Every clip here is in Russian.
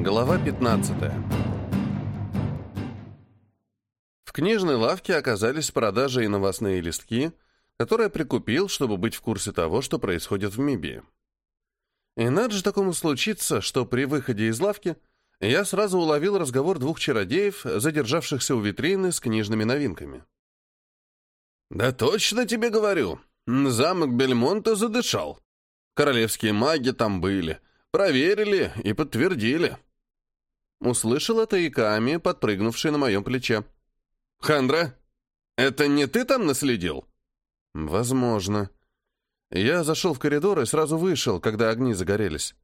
Глава 15 В книжной лавке оказались в продаже и новостные листки, которые прикупил, чтобы быть в курсе того, что происходит в Мибии. И надо же такому случиться, что при выходе из лавки я сразу уловил разговор двух чародеев, задержавшихся у витрины с книжными новинками. «Да точно тебе говорю, замок Бельмонта задышал. Королевские маги там были, проверили и подтвердили». Услышал это Иками, подпрыгнувший на моем плече. «Хандра, это не ты там наследил?» «Возможно». Я зашел в коридор и сразу вышел, когда огни загорелись.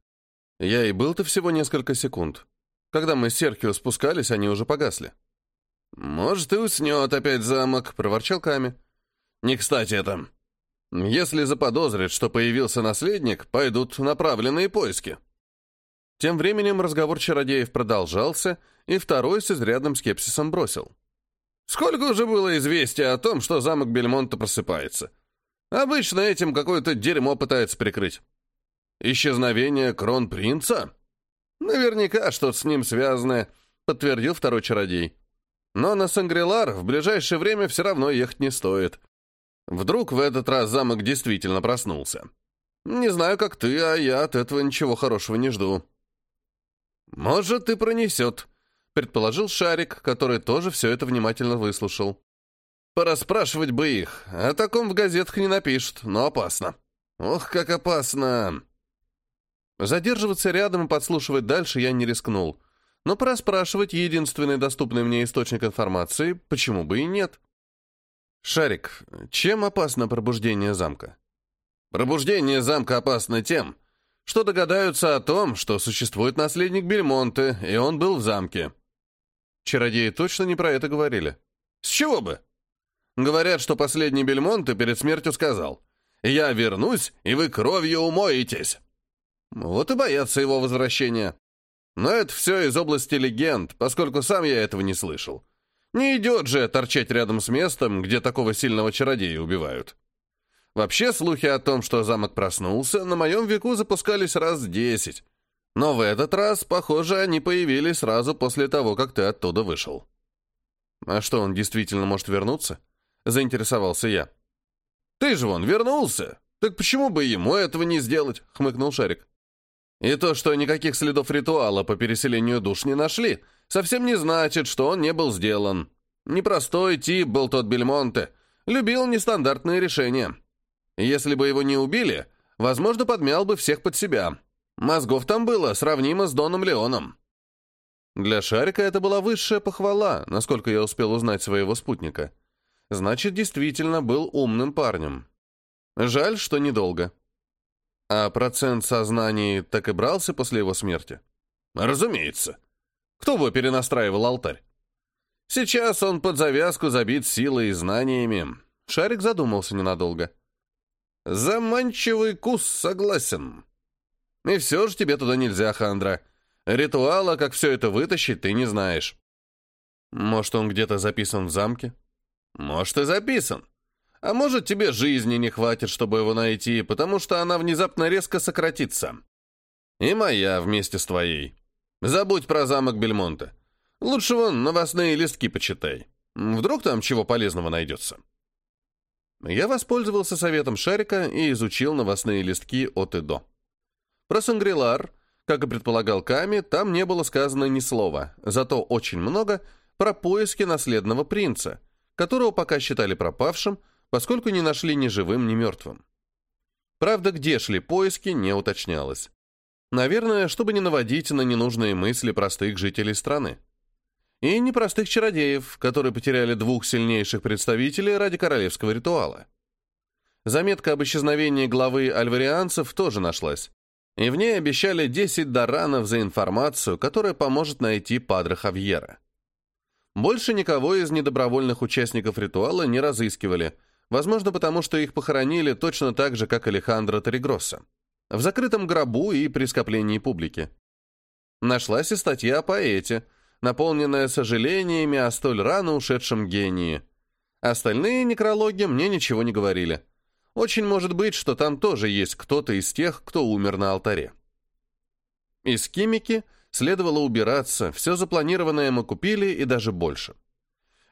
Я и был-то всего несколько секунд. Когда мы с Серхио спускались, они уже погасли. «Может, и уснет опять замок», — проворчал Ками. «Не кстати это. Если заподозрят, что появился наследник, пойдут направленные поиски». Тем временем разговор чародеев продолжался, и второй с изрядным скепсисом бросил. «Сколько уже было известия о том, что замок Бельмонта просыпается? Обычно этим какое-то дерьмо пытается прикрыть. Исчезновение кронпринца? Наверняка что-то с ним связанное», — подтвердил второй чародей. «Но на Сангрилар в ближайшее время все равно ехать не стоит. Вдруг в этот раз замок действительно проснулся. Не знаю, как ты, а я от этого ничего хорошего не жду». «Может, и пронесет», — предположил Шарик, который тоже все это внимательно выслушал. «Пораспрашивать бы их. О таком в газетах не напишут, но опасно. Ох, как опасно!» Задерживаться рядом и подслушивать дальше я не рискнул. Но пораспрашивать единственный доступный мне источник информации, почему бы и нет? «Шарик, чем опасно пробуждение замка?» «Пробуждение замка опасно тем, что догадаются о том, что существует наследник Бельмонте, и он был в замке. Чародеи точно не про это говорили. С чего бы? Говорят, что последний Бельмонте перед смертью сказал «Я вернусь, и вы кровью умоетесь». Вот и боятся его возвращения. Но это все из области легенд, поскольку сам я этого не слышал. Не идет же торчать рядом с местом, где такого сильного чародея убивают. Вообще, слухи о том, что замок проснулся, на моем веку запускались раз десять. Но в этот раз, похоже, они появились сразу после того, как ты оттуда вышел. «А что, он действительно может вернуться?» — заинтересовался я. «Ты же вон вернулся! Так почему бы ему этого не сделать?» — хмыкнул Шарик. «И то, что никаких следов ритуала по переселению душ не нашли, совсем не значит, что он не был сделан. Непростой тип был тот Бельмонте, любил нестандартные решения». Если бы его не убили, возможно, подмял бы всех под себя. Мозгов там было сравнимо с Доном Леоном. Для Шарика это была высшая похвала, насколько я успел узнать своего спутника. Значит, действительно был умным парнем. Жаль, что недолго. А процент сознаний так и брался после его смерти? Разумеется. Кто бы перенастраивал алтарь? Сейчас он под завязку забит силой и знаниями. Шарик задумался ненадолго. Заманчивый кус, согласен. И все же тебе туда нельзя, Хандра. Ритуала, как все это вытащить, ты не знаешь. Может, он где-то записан в замке? Может, и записан. А может, тебе жизни не хватит, чтобы его найти, потому что она внезапно резко сократится. И моя вместе с твоей. Забудь про замок Бельмонта. Лучше вон новостные листки почитай. Вдруг там чего полезного найдется. Я воспользовался советом Шарика и изучил новостные листки от и до. Про Сангрилар, как и предполагал Ками, там не было сказано ни слова, зато очень много про поиски наследного принца, которого пока считали пропавшим, поскольку не нашли ни живым, ни мертвым. Правда, где шли поиски, не уточнялось. Наверное, чтобы не наводить на ненужные мысли простых жителей страны. И непростых чародеев, которые потеряли двух сильнейших представителей ради королевского ритуала. Заметка об исчезновении главы альварианцев тоже нашлась. И в ней обещали 10 даранов за информацию, которая поможет найти Падре Хавьера. Больше никого из недобровольных участников ритуала не разыскивали, возможно, потому что их похоронили точно так же, как Алехандро Торигросса, в закрытом гробу и при скоплении публики. Нашлась и статья о поэте, наполненная сожалениями о столь рано ушедшем гении. Остальные некрологи мне ничего не говорили. Очень может быть, что там тоже есть кто-то из тех, кто умер на алтаре. Из Кимики Следовало убираться, все запланированное мы купили и даже больше.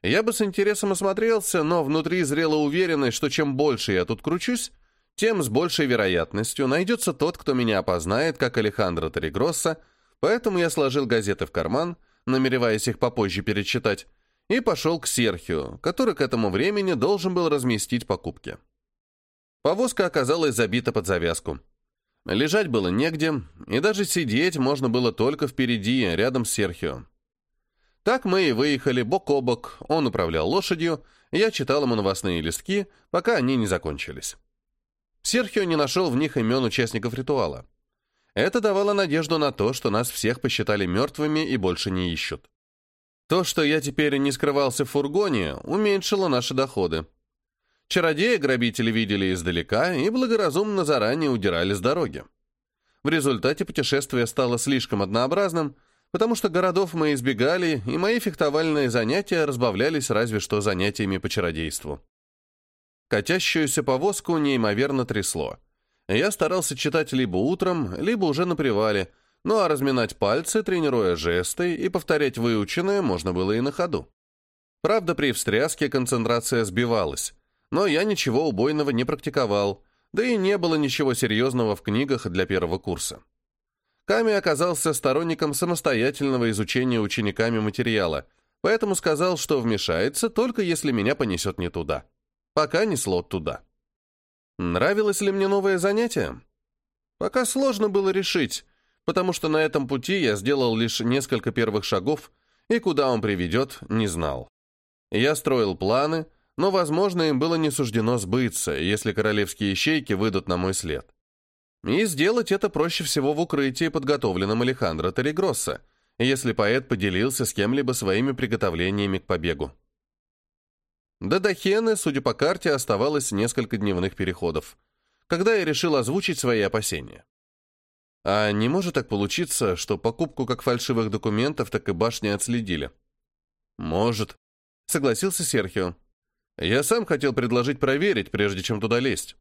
Я бы с интересом осмотрелся, но внутри зрела уверенность, что чем больше я тут кручусь, тем с большей вероятностью найдется тот, кто меня опознает, как Алехандро Торигросса, поэтому я сложил газеты в карман, намереваясь их попозже перечитать, и пошел к Серхио, который к этому времени должен был разместить покупки. Повозка оказалась забита под завязку. Лежать было негде, и даже сидеть можно было только впереди, рядом с Серхио. Так мы и выехали бок о бок, он управлял лошадью, я читал ему новостные листки, пока они не закончились. Серхио не нашел в них имен участников ритуала. Это давало надежду на то, что нас всех посчитали мертвыми и больше не ищут. То, что я теперь не скрывался в фургоне, уменьшило наши доходы. Чародея грабители видели издалека и благоразумно заранее удирали с дороги. В результате путешествие стало слишком однообразным, потому что городов мы избегали, и мои фехтовальные занятия разбавлялись разве что занятиями по чародейству. Катящуюся повозку неимоверно трясло. Я старался читать либо утром, либо уже на привале, ну а разминать пальцы, тренируя жесты, и повторять выученное можно было и на ходу. Правда, при встряске концентрация сбивалась, но я ничего убойного не практиковал, да и не было ничего серьезного в книгах для первого курса. Ками оказался сторонником самостоятельного изучения учениками материала, поэтому сказал, что вмешается, только если меня понесет не туда. Пока несло туда. Нравилось ли мне новое занятие? Пока сложно было решить, потому что на этом пути я сделал лишь несколько первых шагов, и куда он приведет, не знал. Я строил планы, но, возможно, им было не суждено сбыться, если королевские ищейки выйдут на мой след. И сделать это проще всего в укрытии, подготовленном Алехандро Торигросса, если поэт поделился с кем-либо своими приготовлениями к побегу. До Дахены, судя по карте, оставалось несколько дневных переходов, когда я решил озвучить свои опасения. А не может так получиться, что покупку как фальшивых документов, так и башни отследили? Может, согласился Серхио. Я сам хотел предложить проверить, прежде чем туда лезть.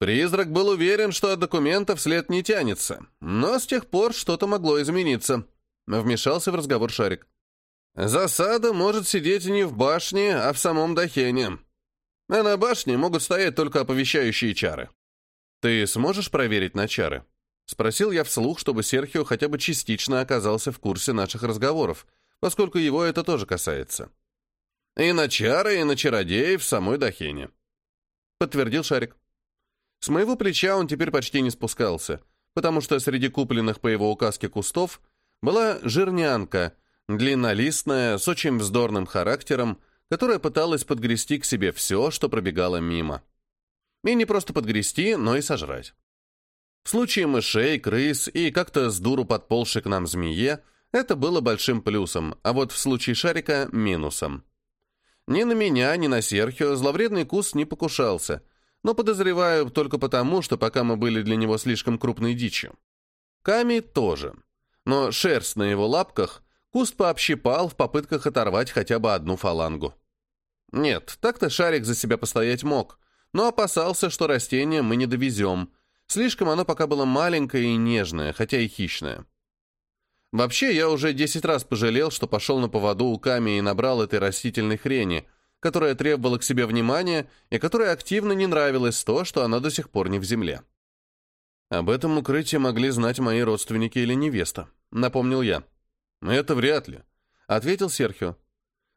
Призрак был уверен, что от документов след не тянется, но с тех пор что-то могло измениться. Вмешался в разговор Шарик. Засада может сидеть не в башне, а в самом Дахене. А на башне могут стоять только оповещающие чары. Ты сможешь проверить на чары? Спросил я вслух, чтобы Серхио хотя бы частично оказался в курсе наших разговоров, поскольку его это тоже касается. И на чары, и на чародеев в самой Дахене. Подтвердил Шарик. С моего плеча он теперь почти не спускался, потому что среди купленных по его указке кустов была жирнянка, длиннолистная, с очень вздорным характером, которая пыталась подгрести к себе все, что пробегало мимо. И не просто подгрести, но и сожрать. В случае мышей, крыс и как-то с дуру подползшей к нам змее, это было большим плюсом, а вот в случае шарика — минусом. Ни на меня, ни на Серхио зловредный кус не покушался, но подозреваю только потому, что пока мы были для него слишком крупной дичью. Ками тоже. Но шерсть на его лапках куст пообщипал в попытках оторвать хотя бы одну фалангу. Нет, так-то шарик за себя постоять мог, но опасался, что растение мы не довезем. Слишком оно пока было маленькое и нежное, хотя и хищное. Вообще, я уже десять раз пожалел, что пошел на поводу у Ками и набрал этой растительной хрени, которая требовала к себе внимания и которой активно не нравилось то, что она до сих пор не в земле. Об этом укрытии могли знать мои родственники или невеста, напомнил я. Это вряд ли, ответил Серхио.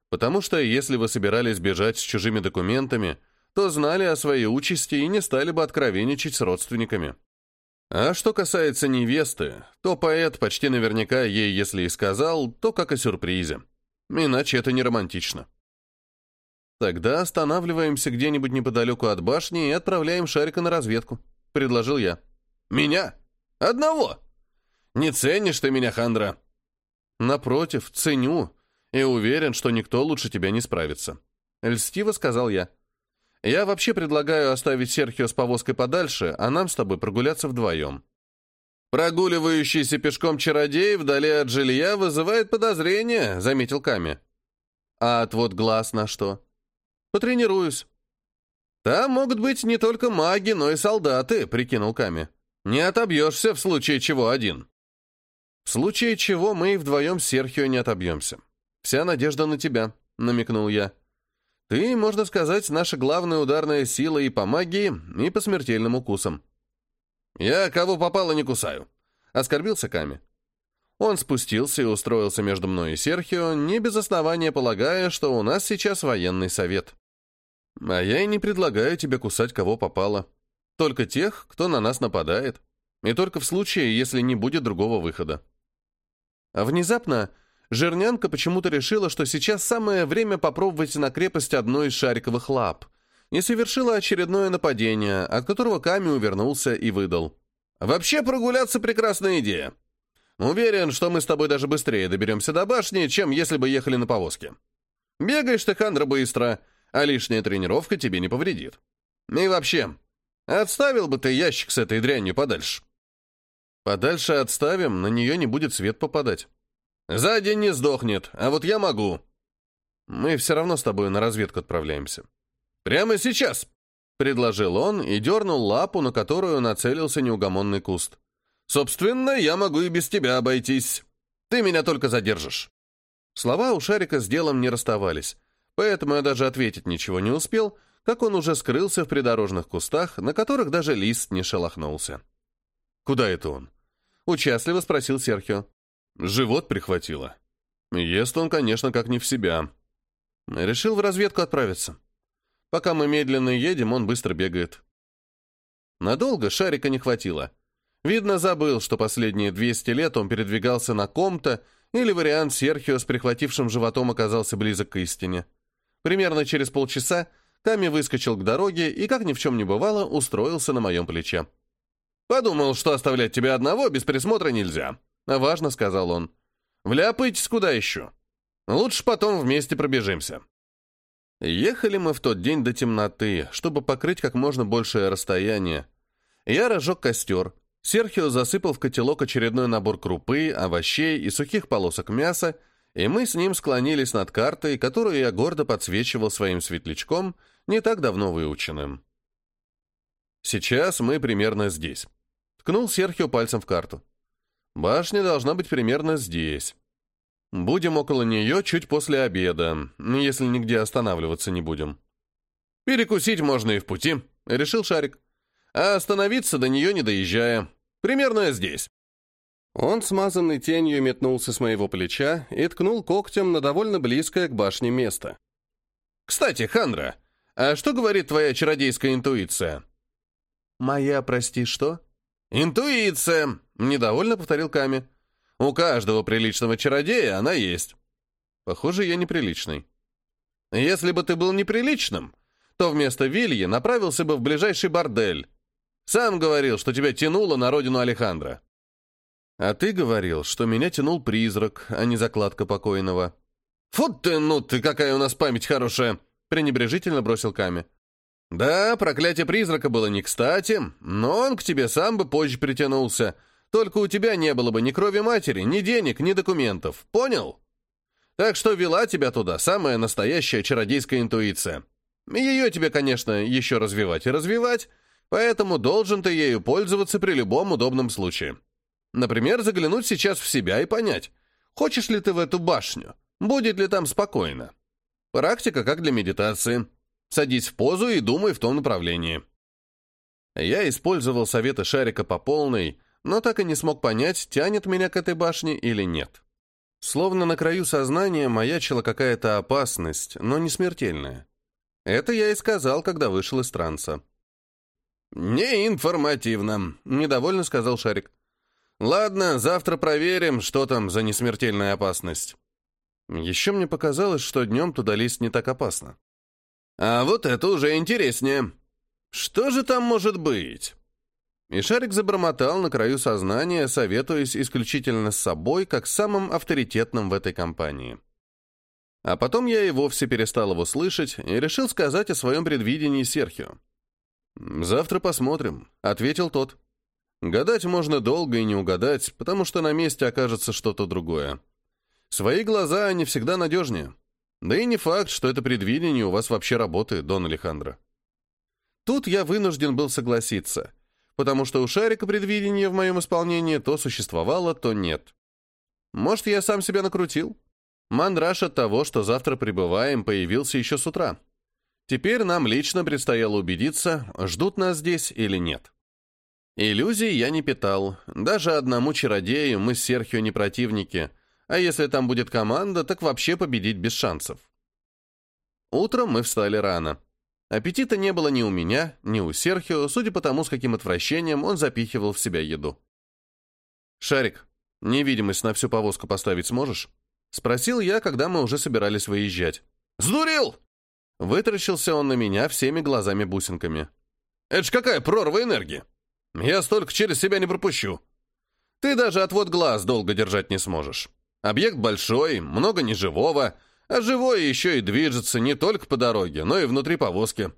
Потому что если вы собирались бежать с чужими документами, то знали о своей участи и не стали бы откровенничать с родственниками. А что касается невесты, то поэт почти наверняка ей, если и сказал, то как о сюрпризе. Иначе это не романтично. Тогда останавливаемся где-нибудь неподалеку от башни и отправляем Шарика на разведку, предложил я. Меня? Одного? Не ценишь ты меня, Хандра? Напротив, ценю и уверен, что никто лучше тебя не справится. Льстиво сказал я. Я вообще предлагаю оставить Серхио с повозкой подальше, а нам с тобой прогуляться вдвоем. Прогуливающийся пешком чародей вдали от жилья вызывает подозрения, заметил Ками. А отвод глаз на что? Потренируюсь. Там могут быть не только маги, но и солдаты, прикинул Ками. Не отобьешься в случае чего один. В случае чего мы и вдвоем с Серхио не отобьемся. Вся надежда на тебя, намекнул я. Ты, можно сказать, наша главная ударная сила и по магии, и по смертельным укусам. Я кого попало не кусаю, оскорбился Ками. Он спустился и устроился между мной и Серхио, не без основания полагая, что у нас сейчас военный совет. А я и не предлагаю тебе кусать кого попало. Только тех, кто на нас нападает. И только в случае, если не будет другого выхода. А внезапно Жирнянка почему-то решила, что сейчас самое время попробовать на крепость одной из шариковых лап, и совершила очередное нападение, от которого Ками увернулся и выдал. «Вообще прогуляться — прекрасная идея. Уверен, что мы с тобой даже быстрее доберемся до башни, чем если бы ехали на повозке. Бегаешь ты, Хандра, быстро, а лишняя тренировка тебе не повредит. И вообще, отставил бы ты ящик с этой дрянью подальше». «Подальше отставим, на нее не будет свет попадать». За день не сдохнет, а вот я могу. Мы все равно с тобой на разведку отправляемся. Прямо сейчас, предложил он и дернул лапу, на которую нацелился неугомонный куст. Собственно, я могу и без тебя обойтись. Ты меня только задержишь. Слова у Шарика с делом не расставались, поэтому я даже ответить ничего не успел, как он уже скрылся в придорожных кустах, на которых даже лист не шелохнулся. «Куда это он?» — участливо спросил Серхио. Живот прихватило. Ест он, конечно, как не в себя. Решил в разведку отправиться. Пока мы медленно едем, он быстро бегает. Надолго шарика не хватило. Видно, забыл, что последние 200 лет он передвигался на ком-то, или вариант Серхио с прихватившим животом оказался близок к истине. Примерно через полчаса Ками выскочил к дороге и, как ни в чем не бывало, устроился на моем плече. «Подумал, что оставлять тебя одного без присмотра нельзя», «Важно», — сказал он. «Вляпайтесь куда еще. Лучше потом вместе пробежимся». Ехали мы в тот день до темноты, чтобы покрыть как можно большее расстояние. Я разжег костер. Серхио засыпал в котелок очередной набор крупы, овощей и сухих полосок мяса, и мы с ним склонились над картой, которую я гордо подсвечивал своим светлячком, не так давно выученным. Сейчас мы примерно здесь. Ткнул Серхио пальцем в карту. Башня должна быть примерно здесь. Будем около нее чуть после обеда, если нигде останавливаться не будем. Перекусить можно и в пути, решил Шарик. А остановиться до нее не доезжая. Примерно здесь. Он, смазанный тенью, метнулся с моего плеча и ткнул когтем на довольно близкое к башне место. «Кстати, Хандра, а что говорит твоя чародейская интуиция?» «Моя, прости, что?» «Интуиция!» — недовольно повторил Ками. «У каждого приличного чародея она есть». «Похоже, я неприличный». «Если бы ты был неприличным, то вместо Вильи направился бы в ближайший бордель. Сам говорил, что тебя тянуло на родину Алехандра». «А ты говорил, что меня тянул призрак, а не закладка покойного». «Фу ты, ну ты, какая у нас память хорошая!» — пренебрежительно бросил Ками. Да, проклятие призрака было не кстати, но он к тебе сам бы позже притянулся. Только у тебя не было бы ни крови матери, ни денег, ни документов. Понял? Так что вела тебя туда самая настоящая чародейская интуиция. Ее тебе, конечно, еще развивать и развивать, поэтому должен ты ею пользоваться при любом удобном случае. Например, заглянуть сейчас в себя и понять, хочешь ли ты в эту башню, будет ли там спокойно. Практика как для медитации. Садись в позу и думай в том направлении. Я использовал советы шарика по полной, но так и не смог понять, тянет меня к этой башне или нет. Словно на краю сознания маячила какая-то опасность, но не смертельная. Это я и сказал, когда вышел из транса. «Неинформативно», — недовольно сказал Шарик. «Ладно, завтра проверим, что там за несмертельная опасность». Еще мне показалось, что днем туда лезть не так опасно. А вот это уже интереснее. Что же там может быть? И Шарик забормотал на краю сознания, советуясь исключительно с собой, как самым авторитетным в этой компании. А потом я и вовсе перестал его слышать и решил сказать о своем предвидении Серхио. «Завтра посмотрим», — ответил тот. «Гадать можно долго и не угадать, потому что на месте окажется что-то другое. Свои глаза, они всегда надежнее». Да и не факт, что это предвидение у вас вообще работает, Дон Алехандро. Тут я вынужден был согласиться, потому что у Шарика предвидение в моем исполнении то существовало, то нет. Может, я сам себя накрутил? Мандраж от того, что завтра прибываем, появился еще с утра. Теперь нам лично предстояло убедиться, ждут нас здесь или нет. Иллюзий я не питал. Даже одному чародею мы с Серхио не противники, а если там будет команда, так вообще победить без шансов. Утром мы встали рано. Аппетита не было ни у меня, ни у Серхио, судя по тому, с каким отвращением он запихивал в себя еду. «Шарик, невидимость на всю повозку поставить сможешь?» Спросил я, когда мы уже собирались выезжать. «Сдурел!» Вытаращился он на меня всеми глазами-бусинками. «Это ж какая прорва энергии! Я столько через себя не пропущу. Ты даже отвод глаз долго держать не сможешь. Объект большой, много неживого, а живое еще и движется не только по дороге, но и внутри повозки».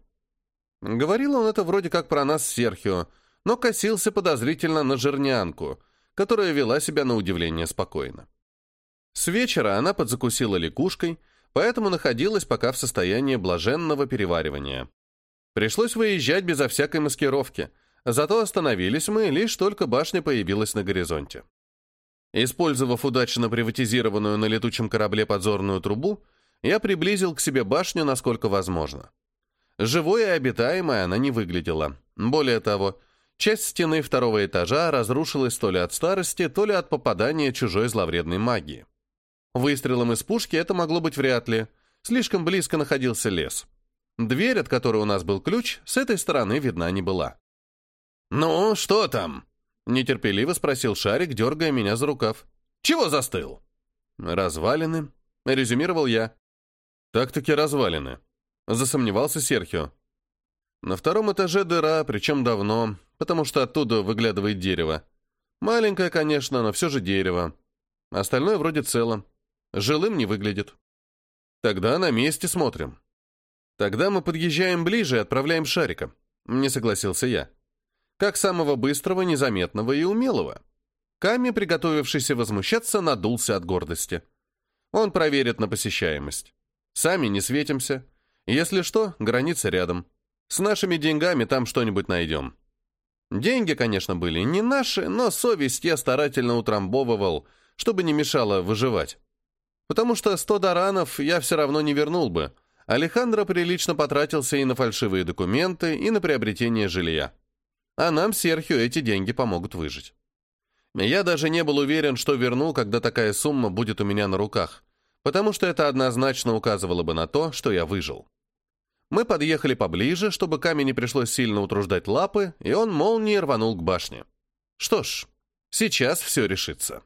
Говорил он это вроде как про нас с Серхио, но косился подозрительно на жирнянку, которая вела себя на удивление спокойно. С вечера она подзакусила лягушкой, поэтому находилась пока в состоянии блаженного переваривания. Пришлось выезжать безо всякой маскировки, зато остановились мы, лишь только башня появилась на горизонте. Использовав удачно приватизированную на летучем корабле подзорную трубу, я приблизил к себе башню насколько возможно. Живой и обитаемой она не выглядела. Более того, часть стены второго этажа разрушилась то ли от старости, то ли от попадания чужой зловредной магии. Выстрелом из пушки это могло быть вряд ли. Слишком близко находился лес. Дверь, от которой у нас был ключ, с этой стороны видна не была. «Ну, что там?» — нетерпеливо спросил Шарик, дергая меня за рукав. «Чего застыл?» «Развалины», — резюмировал я. «Так-таки развалины», — засомневался Серхио. На втором этаже дыра, причем давно, потому что оттуда выглядывает дерево. Маленькое, конечно, но все же дерево. Остальное вроде цело. Жилым не выглядит. Тогда на месте смотрим. Тогда мы подъезжаем ближе и отправляем шарика. Не согласился я. Как самого быстрого, незаметного и умелого. Ками, приготовившийся возмущаться, надулся от гордости. Он проверит на посещаемость. Сами не светимся. Если что, граница рядом. С нашими деньгами там что-нибудь найдем. Деньги, конечно, были не наши, но совесть я старательно утрамбовывал, чтобы не мешало выживать. Потому что 100 даранов я все равно не вернул бы. Алехандро прилично потратился и на фальшивые документы, и на приобретение жилья. А нам, Серхио, эти деньги помогут выжить. Я даже не был уверен, что верну, когда такая сумма будет у меня на руках, потому что это однозначно указывало бы на то, что я выжил. Мы подъехали поближе, чтобы камень не пришлось сильно утруждать лапы, и он молнией рванул к башне. Что ж, сейчас все решится.